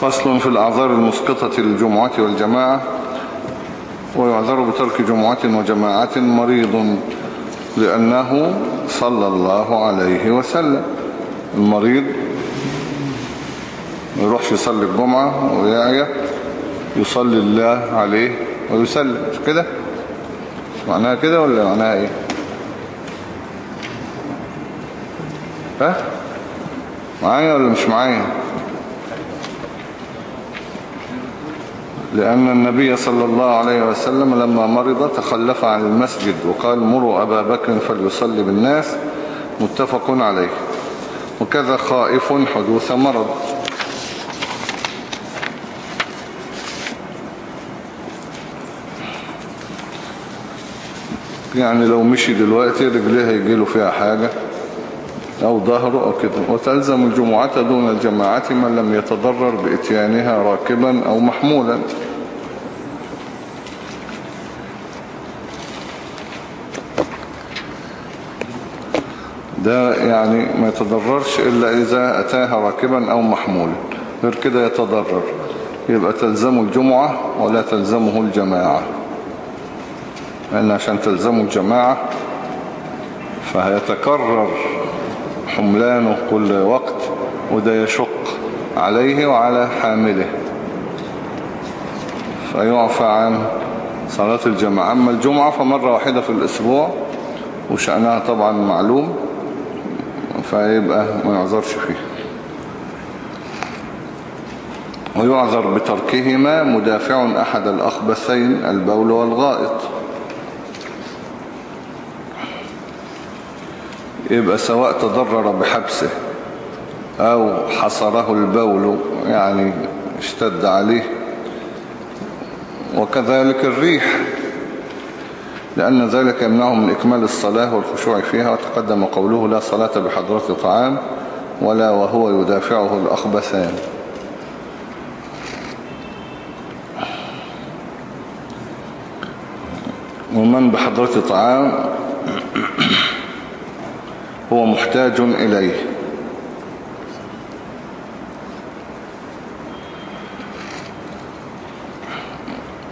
فصل في الأعذار المسقطة للجمعة والجماعة ويعذر بترك جمعة وجماعة مريض لأنه صلى الله عليه وسلم. المريض ما يروحش يصلي الجمعة ويعيا يصلي الله عليه ويسلم. مش كده؟ معناها كده ولا معناها إيه؟ ها؟ معايا ولا مش معايا؟ لأن النبي صلى الله عليه وسلم لما مرض تخلف عن المسجد وقال مروا أبا بكر فليصلي بالناس متفق عليه. وكذا خائف حدوث مرض. يعني لو مشي دلوقتي رجليه هيجيله فيها حاجة. أو ظهره أو كده وتلزم الجمعة دون الجماعة من لم يتضرر بإتيانها راكبا أو محمولا. ده يعني ما يتضررش إلا إذا أتاها راكبا أو محمولا. غير كده يتضرر. يبقى تلزم الجمعة ولا تلزمه الجماعة. لأن عشان تلزمه الجماعة فهيتكرر حملانه كل وقت وده يشق عليه وعلى حامله. فيعفى عن صلاة الجماعة. أما الجمعة فمرة واحدة في الأسبوع وشأنها طبعا معلوم فيبقى ما يعذرش فيه. ويعذر بتركهما مدافع أحد الأخبثين البول والغائط. يبقى سواء تضرر بحبسه أو حصره البول يعني اشتد عليه. وكذلك الريح لأن ذلك يمنعه من إكمال الصلاة والخشوع فيها. وتقدم قوله لا صلاة بحضرة طعام ولا وهو يدافعه الأخبثان. ومن بحضرة طعام هو محتاج إليه.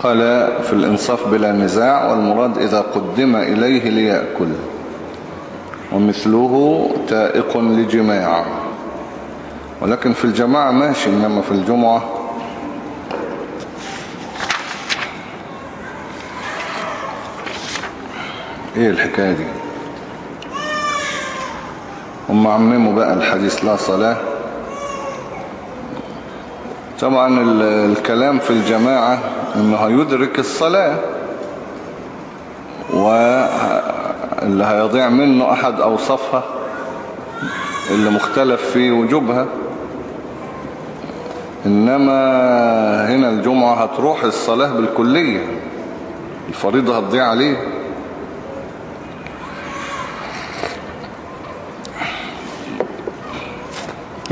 قال في الإنصاف بلا نزاع والمراد إذا قدم إليه ليأكل. ومثله تائق لجماع. ولكن في الجماعة ماشي إنما في الجمعة. إيه الحكاية دي؟ هم عمموا بقى الحديث لا صلاة. طبعا الكلام في الجماعة إنه هيدرك الصلاة واللي هيضيع منه أحد أوصافها اللي مختلف في وجوبها. إنما هنا الجمعة هتروح الصلاة بالكلية الفريضة هتضيع عليه.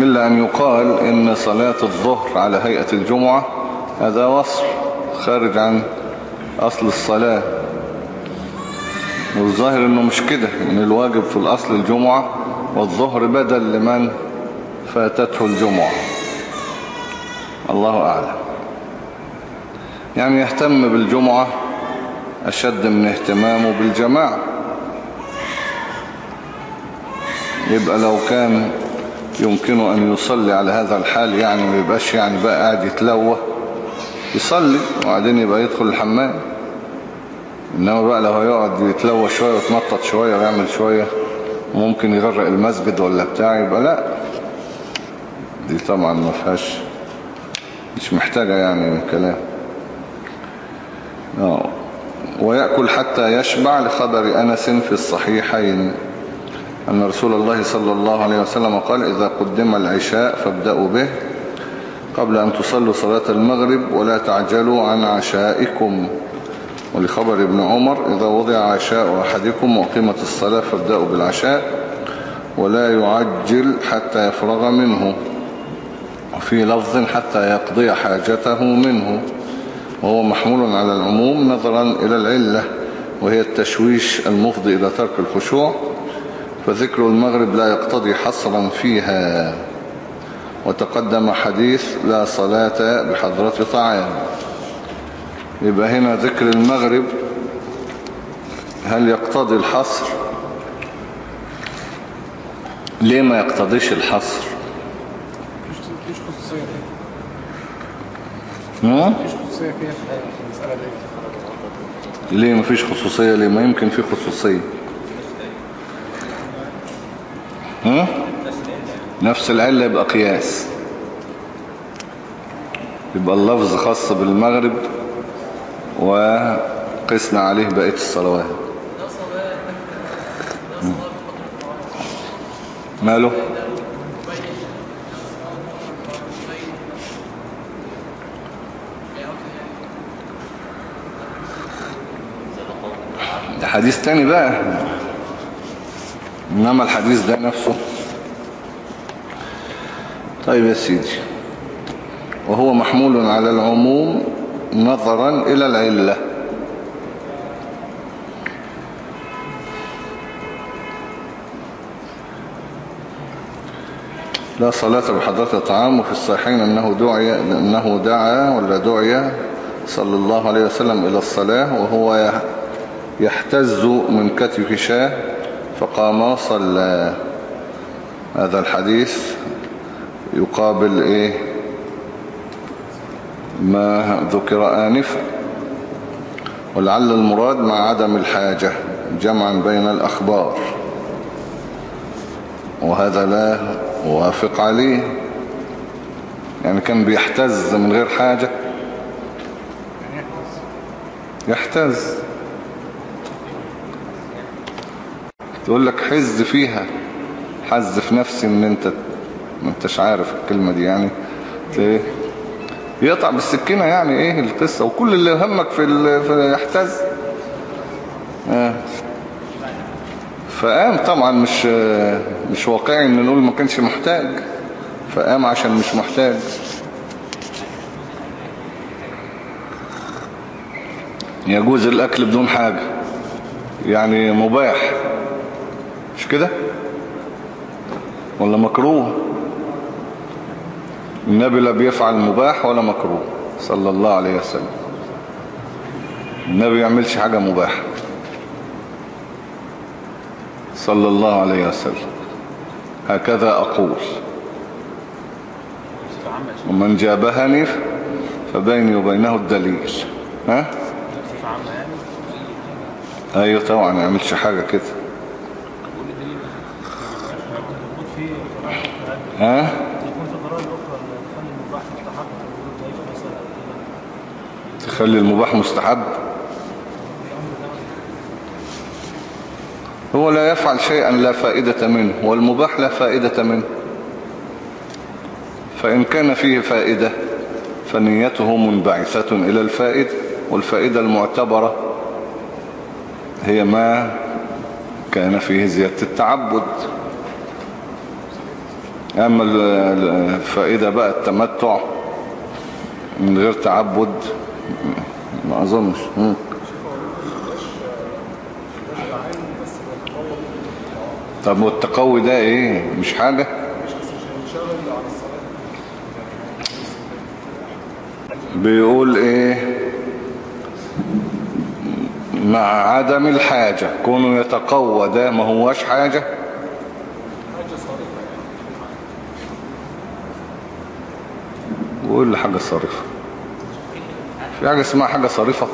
إلا أن يقال إن صلاة الظهر على هيئة الجمعة هذا وصف خارج عن أصل الصلاة. والظاهر أنه مش كده إن الواجب في الأصل الجمعة والظهر بدل لمن فاتته الجمعة. الله أعلم. يعني يهتم بالجمعة أشد من اهتمامه بالجماعة. يبقى لو كان يمكنه أن يصلي على هذا الحال يعني ما يبقاش يعني بقى قاعد يتلوه. يصلي وبعدين يبقى يدخل الحمام. إنما بقى لو هيقعد يتلوه شوية ويتنطط شوية ويعمل شوية ممكن يغرق المسجد ولا بتاع يبقى لا. دي طبعا ما فيهاش مش محتاجة يعني كلام. ويأكل حتى يشبع لخبر أنس في الصحيحين. أن رسول الله صلى الله عليه وسلم قال إذا قدم العشاء فابدأوا به قبل أن تصلوا صلاة المغرب ولا تعجلوا عن عشائكم. ولخبر ابن عمر إذا وضع عشاء أحدكم وقيمة الصلاة فابدأوا بالعشاء ولا يعجل حتى يفرغ منه وفي لفظ حتى يقضي حاجته منه وهو محمول على العموم نظرا إلى العلة وهي التشويش المفضي إلى ترك الخشوع فذكر المغرب لا يقتضي حصرا فيها. وتقدم حديث لا صلاة بحضرة طعام. يبقى هنا ذكر المغرب هل يقتضي الحصر؟ ليه ما يقتضيش الحصر؟ ليه مفيش خصوصية؟ ليه ما يمكن في خصوصية؟ ها؟ نفس العلة يبقى قياس. يبقى اللفظ خاص بالمغرب وقسنا عليه بقية الصلوات. ماله؟ ده حديث تاني بقى. إنما الحديث ده نفسه. طيب يا سيدي وهو محمول على العموم نظرا إلى العلة. لا صلاة بحضرة الطعام وفي الصحيحين أنه دعي أنه دعا ولا دعي صلى الله عليه وسلم إلى الصلاة وهو يحتز من كتف شاه. فقام صلى. هذا الحديث يقابل إيه؟ ما ذكر آنفا ولعل المراد مع عدم الحاجة جمعا بين الأخبار. وهذا لا وافق عليه. يعني كان بيحتز من غير حاجة. يحتز. تقول لك حز فيها حز في نفسي إن أنت ما أنتش عارف الكلمة دي يعني. ت- يقطع بالسكينة يعني إيه القصة وكل اللي همك في, يحتز. آه. فقام طبعا مش مش واقعي إن نقول ما كانش محتاج. فقام عشان مش محتاج. يجوز الأكل بدون حاجة يعني مباح. كده؟ ولا مكروه؟ النبي لا بيفعل مباح ولا مكروه صلى الله عليه وسلم. النبي يعملش حاجة مباحة. صلى الله عليه وسلم. هكذا أقول. ومن جابهني فبيني وبينه الدليل. ها؟ أيوه طبعا ما يعملش حاجة كده. ها؟ في الأخرى تخلي المباح مثلا تخلي المباح مستحب؟ هو لا يفعل شيئا لا فائدة منه والمباح لا فائدة منه. فإن كان فيه فائدة فنيته منبعثة إلى الفائدة والفائدة المعتبرة هي ما كان فيه زيادة التعبد. أما ال- الفائدة بقى التمتع من غير تعبد ما أظنش. طب والتقوي ده إيه؟ مش حاجة؟ بيقول إيه؟ مع عدم الحاجة كونه يتقوى ده ما هواش حاجة؟ وقول لي حاجة صارفة في حاجة اسمها حاجة صارفة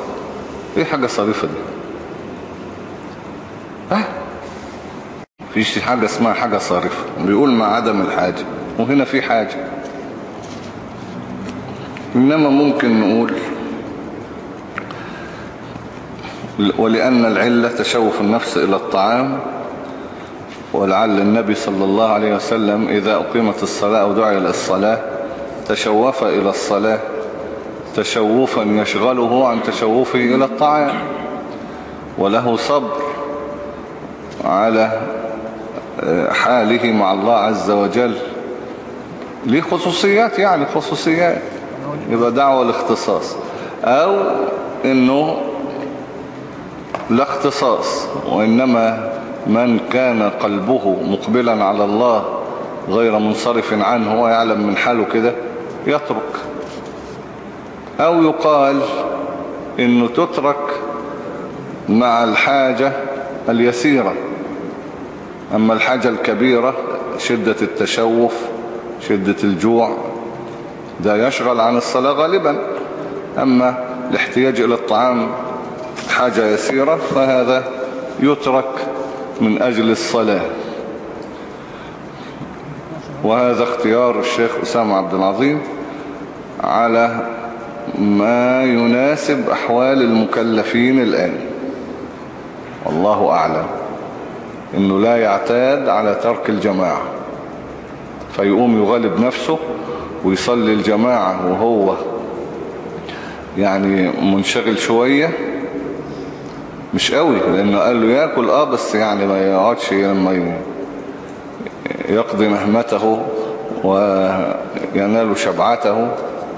إيه حاجة صارفة دي؟ ها؟ فيش حاجة اسمها حاجة صارفة بيقول مع عدم الحاجة. وهنا في حاجة. إنما ممكن نقول ولأن العلة تشوف النفس إلى الطعام ولعل النبي صلى الله عليه وسلم إذا أقيمت الصلاة أو دعي للصلاة تشوف إلى الصلاة تشوفا يشغله عن تشوفه إلى الطعام. وله صبر على حاله مع الله عز وجل ليه خصوصيات يعني خصوصيات يبقى دعوة الاختصاص. أو إنه لا اختصاص وإنما من كان قلبه مقبلا على الله غير منصرف عنه ويعلم من حاله كده. يترك أو يقال إنه تترك مع الحاجة اليسيرة. أما الحاجة الكبيرة شدة التشوف شدة الجوع ده يشغل عن الصلاة غالبا. أما الاحتياج إلى الطعام حاجة يسيرة فهذا يترك من أجل الصلاة. وهذا اختيار الشيخ أسامة عبد العظيم على ما يناسب أحوال المكلفين الآن. والله أعلم إنه لا يعتاد على ترك الجماعة فيقوم يغالب نفسه ويصلي الجماعة وهو يعني منشغل شوية. مش قوي لأنه قال له يأكل آه بس يعني ما يقعدش لما يقضي مهمته وينال شبعته.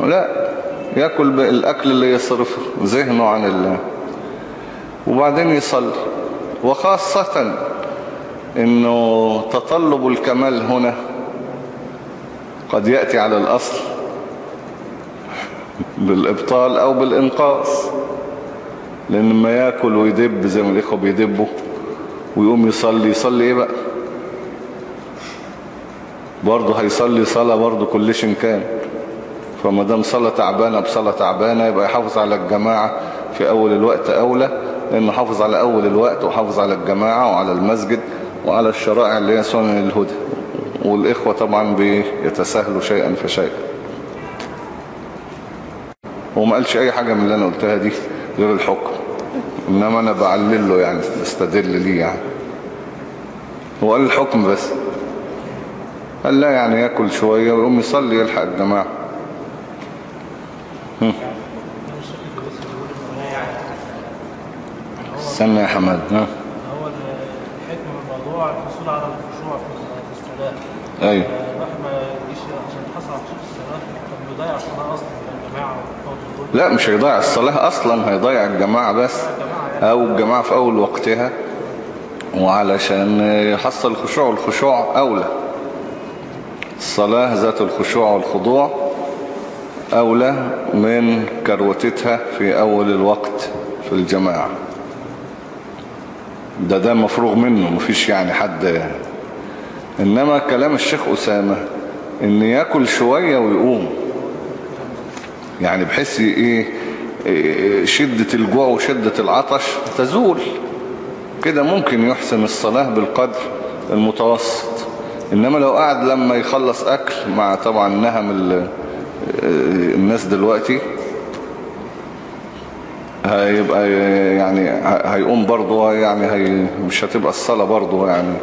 لا يأكل الأكل اللي يصرف ذهنه عن الله. وبعدين يصلي. وخاصة إنه تطلب الكمال هنا قد يأتي على الأصل بالإبطال أو بالإنقاص. لأن ما يأكل ويدب زي ما الإخوة بيدبوا ويقوم يصلي يصلي إيه بقى؟ برضه هيصلي صلاة برضه كلش كان. فما دام صلاة تعبانة بصلاة تعبانة يبقى يحافظ على الجماعة في أول الوقت أولى لأنه حافظ على أول الوقت وحافظ على الجماعة وعلى المسجد وعلى الشرائع اللي هي سنن الهدى. والإخوة طبعا بيتساهلوا شيئا فشيئا هو ما قالش أي حاجة من اللي أنا قلتها دي غير الحكم. إنما أنا بعلل له يعني بستدل ليه يعني. هو قال الحكم بس. قال لا يعني يأكل شوية ويقوم يصلي يلحق الجماعة. استنى يا حماد ها؟ هو الحكم من الموضوع الحصول على الخشوع في الصلاة أيوه. الواحد ما يجيش عشان يحصل على خشوع الصلاة طب بيضيع الصلاة أصلا الجماعة لا مش هيضيع الصلاة أصلا هيضيع الجماعة بس أو الجماعة في أول وقتها وعلشان يحصل الخشوع والخشوع أولى. الصلاة ذات الخشوع والخضوع أولى من كروتتها في أول الوقت في الجماعة. ده ده مفروغ منه مفيش يعني حد. إنما كلام الشيخ أسامة إن ياكل شوية ويقوم. يعني بحيث إيه إيه شدة الجوع وشدة العطش تزول. كده ممكن يحسن الصلاة بالقدر المتوسط. إنما لو قعد لما يخلص أكل مع طبعا نهم ال- الناس دلوقتي هيبقى يعني هيقوم برضه يعني هي مش هتبقى الصلاة برضه يعني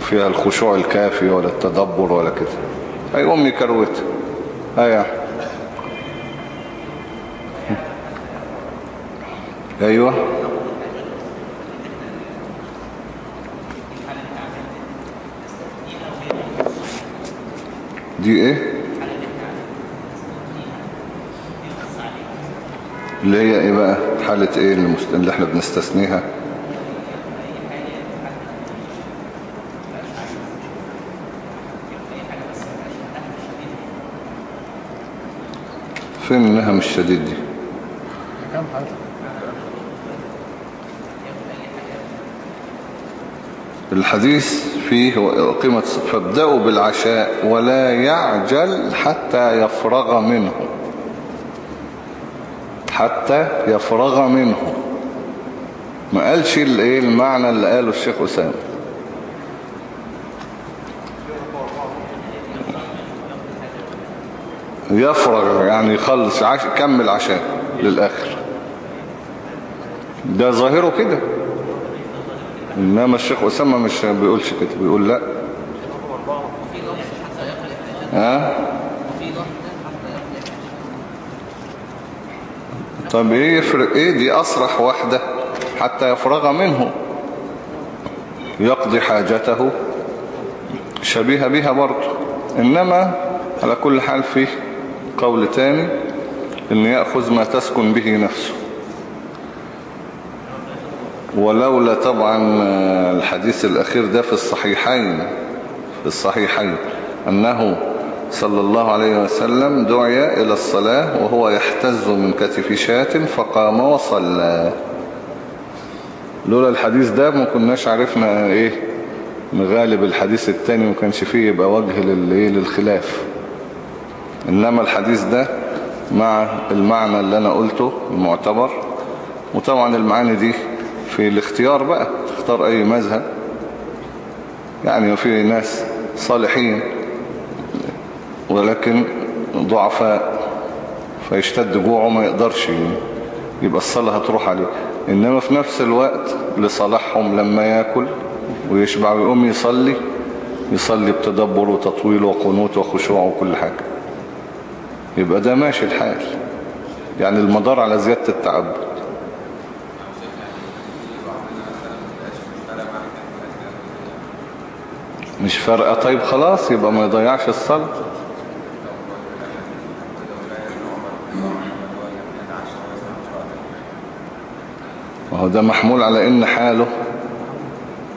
فيها الخشوع الكافي ولا التدبر ولا كده. هيقوم يكروت. أيوه أيوه. دي إيه اللي هي إيه بقى؟ حالة إيه. اللي إحنا بنستثنيها؟ فين النهم الشديد دي؟ كم حاجة الحديث فيه قيمة فابدأوا بالعشاء ولا يعجل حتى يفرغ منه. حتى يفرغ منه. ما قالش الايه المعنى اللي قاله الشيخ أسامة. يفرغ يعني يخلص عش... كمل عشاء للآخر. ده ظاهره كده. إنما الشيخ أسامة مش بيقولش كده بيقول لا. ها؟ طب إيه يفرق؟ إيه دي أصرح واحدة حتى يفرغ منه؟ يقضي حاجته شبيه بها برضه. إنما على كل حال فيه قول تاني إن يأخذ ما تسكن به نفسه. ولولا طبعا الحديث الأخير ده في الصحيحين في الصحيحين أنه صلى الله عليه وسلم دعي إلى الصلاة وهو يحتز من كتف شاة فقام وصلى. لولا الحديث ده ما كناش عرفنا إيه نغالب الحديث التاني ما كانش فيه يبقى وجه للخلاف. إنما الحديث ده مع المعنى اللي أنا قلته المعتبر وطبعا المعاني دي في الاختيار بقى تختار أي مذهب. يعني في ناس صالحين ولكن ضعفاء فيشتد جوعه ما يقدرش يبقى الصلاة هتروح عليه. إنما في نفس الوقت لصالحهم لما يأكل ويشبع ويقوم يصلي يصلي بتدبر وتطويل وقنوت وخشوع وكل حاجة. يبقى ده ماشي الحال. يعني المدار على زيادة التعبد. مش فارقة. طيب خلاص يبقى ما يضيعش الصلاة وهو ده محمول على إن حاله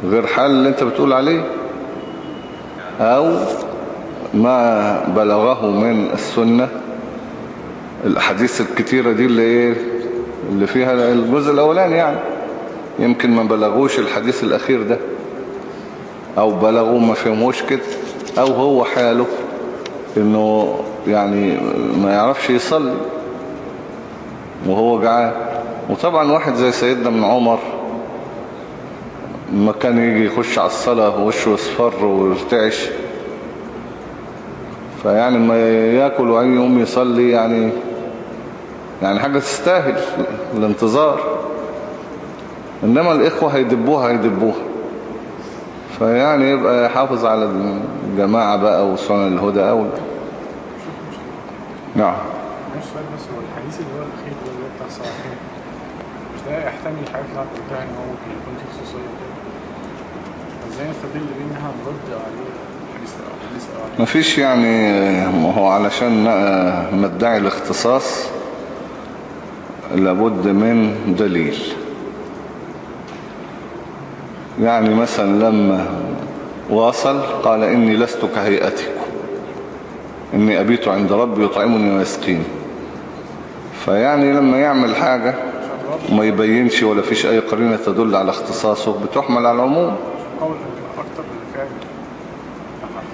غير حال اللي أنت بتقول عليه. أو ما بلغه من السنة. الأحاديث الكتيرة دي اللي إيه اللي فيها الجزء الأولاني يعني. يمكن ما بلغوش الحديث الأخير ده. أو بلغوا ما فهموش كده أو هو حاله إنه يعني ما يعرفش يصلي وهو جعان. وطبعا واحد زي سيدنا من عمر ما كان يجي يخش على الصلاة ووشه يصفر ويرتعش. فيعني ما يأكل وأي يوم يصلي يعني يعني حاجة تستاهل الانتظار. إنما الإخوة هيدبوها هيدبوها. فيعني يبقى يحافظ على الجماعة بقى وصنع الهدى أولى نعم. سؤال بس هو الحديث اللي هو الأخير اللي بتاع مش ده يحتمل الحاجات اللي قلتها إن هو ممكن يكون فيه خصوصية إزاي نستدل بينها نرد عليه الحديث الأولاني مفيش يعني ما هو علشان ندعي الاختصاص لابد من دليل. يعني مثلا لما واصل قال إني لست كهيئتكم إني أبيت عند ربي يطعمني ويسقيني. فيعني لما يعمل حاجة وما يبينش ولا فيش أي قرينة تدل على اختصاصه بتحمل على العموم. قول أكتر من فعل.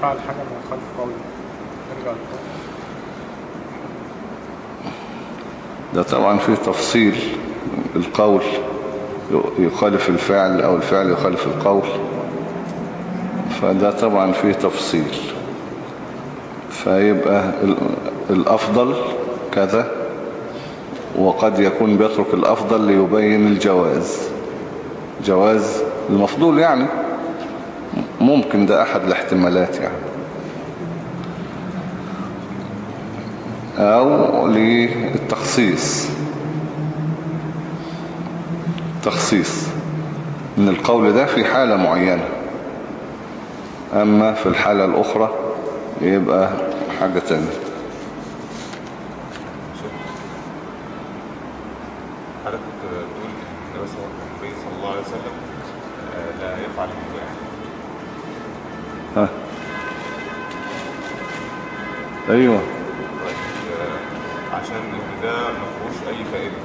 فعل حاجة من خلف قول. ده طبعا فيه تفصيل القول. يخالف الفعل أو الفعل يخالف القول فده طبعا فيه تفصيل. فيبقى الأفضل كذا وقد يكون بيترك الأفضل ليبين الجواز. جواز المفضول يعني ممكن ده أحد الاحتمالات يعني. أو للتخصيص. تخصيص من القول ده في حالة معينة. أما في الحالة الأخرى يبقى حاجة تانية. حضرتك بتقول إن النبي صلى الله عليه وسلم لا يفعل ها. أيوة. طيب عشان ان ده ما فيهوش أي فائدة.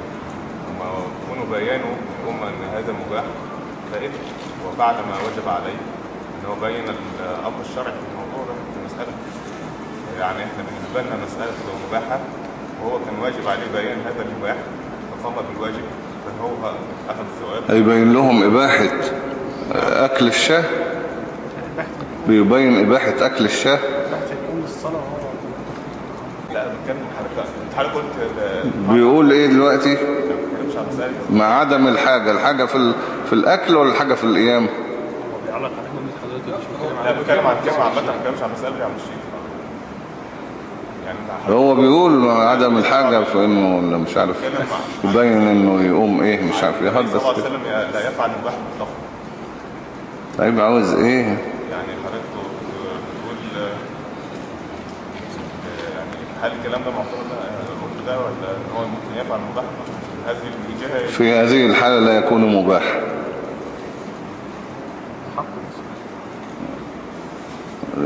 هما كونوا بيانوا الأمة إن هذا مباح فائده وبعد ما وجب عليه إن هو بين الأمر الشرعي في الموضوع ده في المساله يعني إحنا بالنسبة لنا مسألة مباحة وهو كان واجب عليه بيان هذا المباح فقام بالواجب فهو أخذ الثواب هيبين لهم إباحة أكل الشاة؟ بيبين إباحة أكل الشاة؟ لا بتكلم حضرتك. حضرتك قلت بيقول إيه دلوقتي؟ ما عن عدم الحاجة الحاجة في, ال... في الأكل ولا الحاجة في القيام؟ لا بتكلم عن عامة ما بتكلمش عن مسألة الشيخ يعني هو بيقول عدم الحاجة في إنه ولا مش عارف يبين إنه يقوم إيه مش عارف النبي صلى يهدف الله عليه كده. وسلم لا يفعل طيب عاوز إيه؟ يعني حضرتك بتقول يعني هل الكلام ده معتبر ده ولا هو ممكن يفعل الجهة في هذه الحالة لا يكون مباح.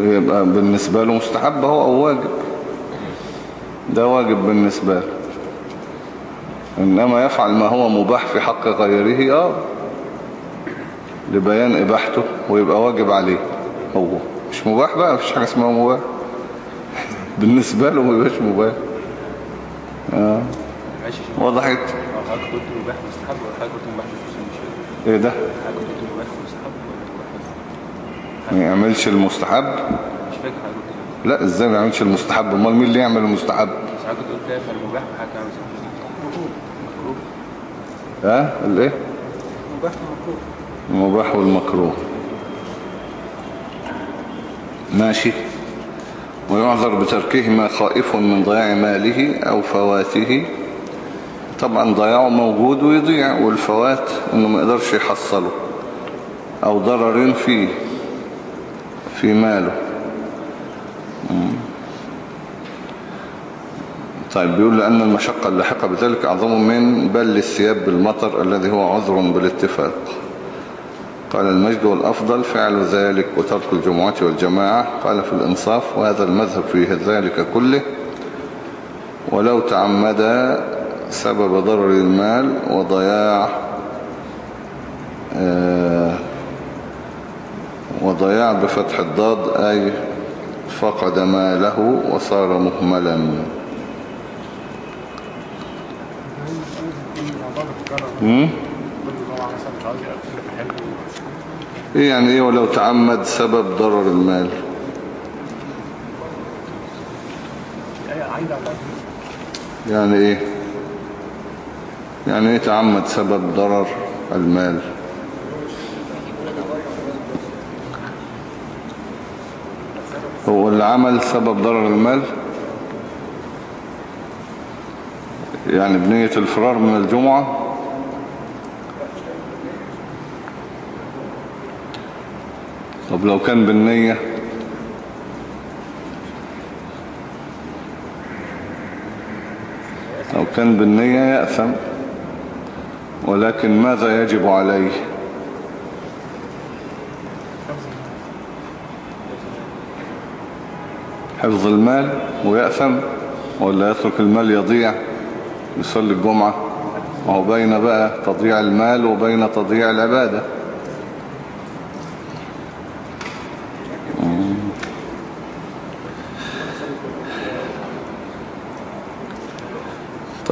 يبقى بالنسبة له مستحب هو أو واجب. ده واجب بالنسبة له. إنما يفعل ما هو مباح في حق غيره آه لبيان إباحته ويبقى واجب عليه. هو مش مباح بقى مفيش حاجة اسمها مباح. بالنسبة له ما يبقاش مباح. آه. وضحت حضرتك قلت مباح مستحب ولا حضرتك قلت مباح مش مش إيه ده؟ حضرتك قلت مباح مستحب ولا مباح مستحب؟ ما يعملش المستحب. مش فاكر حضرتك لا إزاي ما يعملش المستحب؟ أمال مين اللي يعمل المستحب؟ كنت قلت لا يفعل مباح وحضرتك عامل مكروه. ها؟ الايه مباح ومكروه المباح والمكروه. ماشي. ويعذر بتركهما خائف من ضياع ماله أو فواته. طبعا ضياعه موجود ويضيع والفوات إنه ما يقدرش يحصله أو ضرر فيه في ماله. طيب بيقول لأن المشقة اللاحقة بذلك أعظم من بل الثياب بالمطر الذي هو عذر بالاتفاق. قال المجد والأفضل فعل ذلك وترك الجمعة والجماعة. قال في الإنصاف وهذا المذهب في ذلك كله. ولو تعمد سبب ضرر المال وضياع آه وضياع بفتح الضاد أي فقد ماله وصار مهملا. إيه يعني إيه ولو تعمد سبب ضرر المال. يعني إيه؟ يعني إيه تعمد سبب ضرر المال؟ هو اللي عمل سبب ضرر المال؟ يعني بنية الفرار من الجمعة؟ طب لو كان بالنية؟ لو كان بالنية يأثم. ولكن ماذا يجب عليه؟ حفظ المال ويأثم ولا يترك المال يضيع يصلي الجمعة وهو بين بقى تضييع المال وبين تضييع العبادة.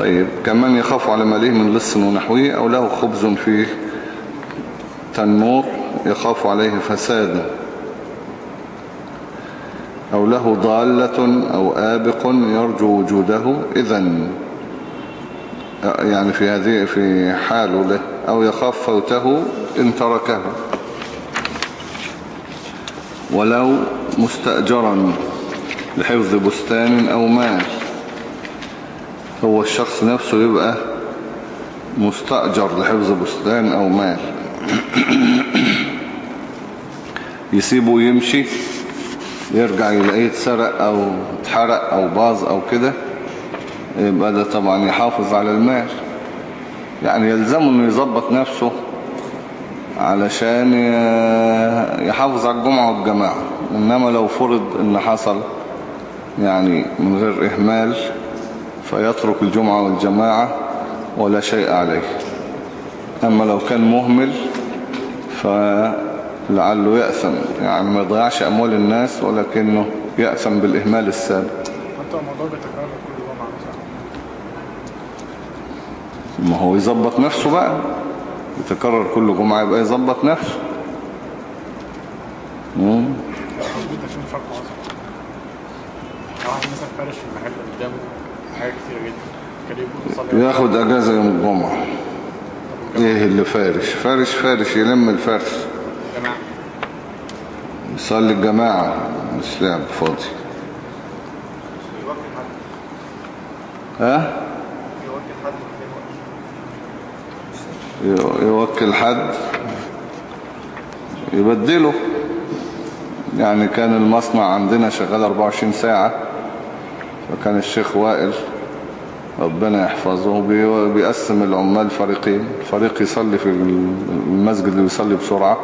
طيب كمان يخاف على ماله من لص ونحوه أو له خبز فيه تنور يخاف عليه فساده أو له ضالة أو آبق يرجو وجوده إذن يعني في هذه في حاله له أو يخاف فوته إن تركه. ولو مستأجرا لحفظ بستان أو مال هو الشخص نفسه يبقى مستأجر لحفظ بستان أو مال. يسيبه يمشي يرجع يلاقيه اتسرق أو اتحرق أو باظ أو كده. يبقى ده طبعا يحافظ على المال. يعني يلزمه إنه يظبط نفسه علشان يحافظ على الجمعة والجماعة. إنما لو فرض إن حصل يعني من غير إهمال فيترك الجمعة والجماعة ولا شيء عليه. أما لو كان مهمل فلعله يأثم. يعني ما يضيعش أموال الناس ولكنه يأثم بالإهمال السابق. حتى الموضوع بيتكرر كل جمعة ما هو يظبط نفسه بقى. يتكرر كل جمعة يبقى يظبط نفسه. مم. موجود عشان فرق عصر لو واحد مثلا فارش في المحل قدامه. حاجات كتير جدا. أجازة يوم الجمعة. إيه اللي فارش؟ فارش فارش يلم الفرش. جماعة يصلي الجماعة. مش لعب فاضي. ها؟ يوكل حد. يبدله. يعني كان المصنع عندنا شغال 24 ساعة فكان الشيخ وائل. ربنا يحفظه بي- بيقسم العمال فريقين. فريق يصلي في المسجد اللي بيصلي بسرعة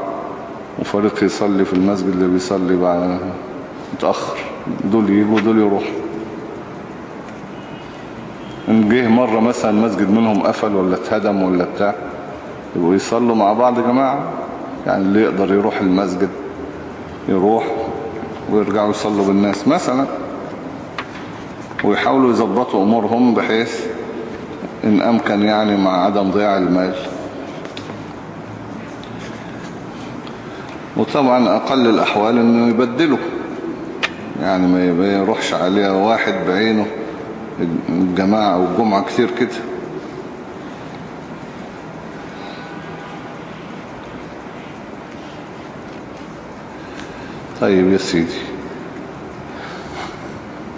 وفريق يصلي في المسجد اللي بيصلي بعد متأخر. دول يجوا دول يروحوا. إن جه مرة مثلا مسجد منهم قفل ولا اتهدم ولا بتاع يبقوا يصلوا مع بعض جماعة. يعني اللي يقدر يروح المسجد يروح ويرجعوا يصلوا بالناس. مثلا ويحاولوا يظبطوا أمورهم بحيث إن أمكن يعني مع عدم ضياع المال. وطبعا أقل الأحوال إنه يبدله. يعني ما يروحش عليها واحد بعينه. الجماعة أو الجمعة كتير كده. طيب يا سيدي.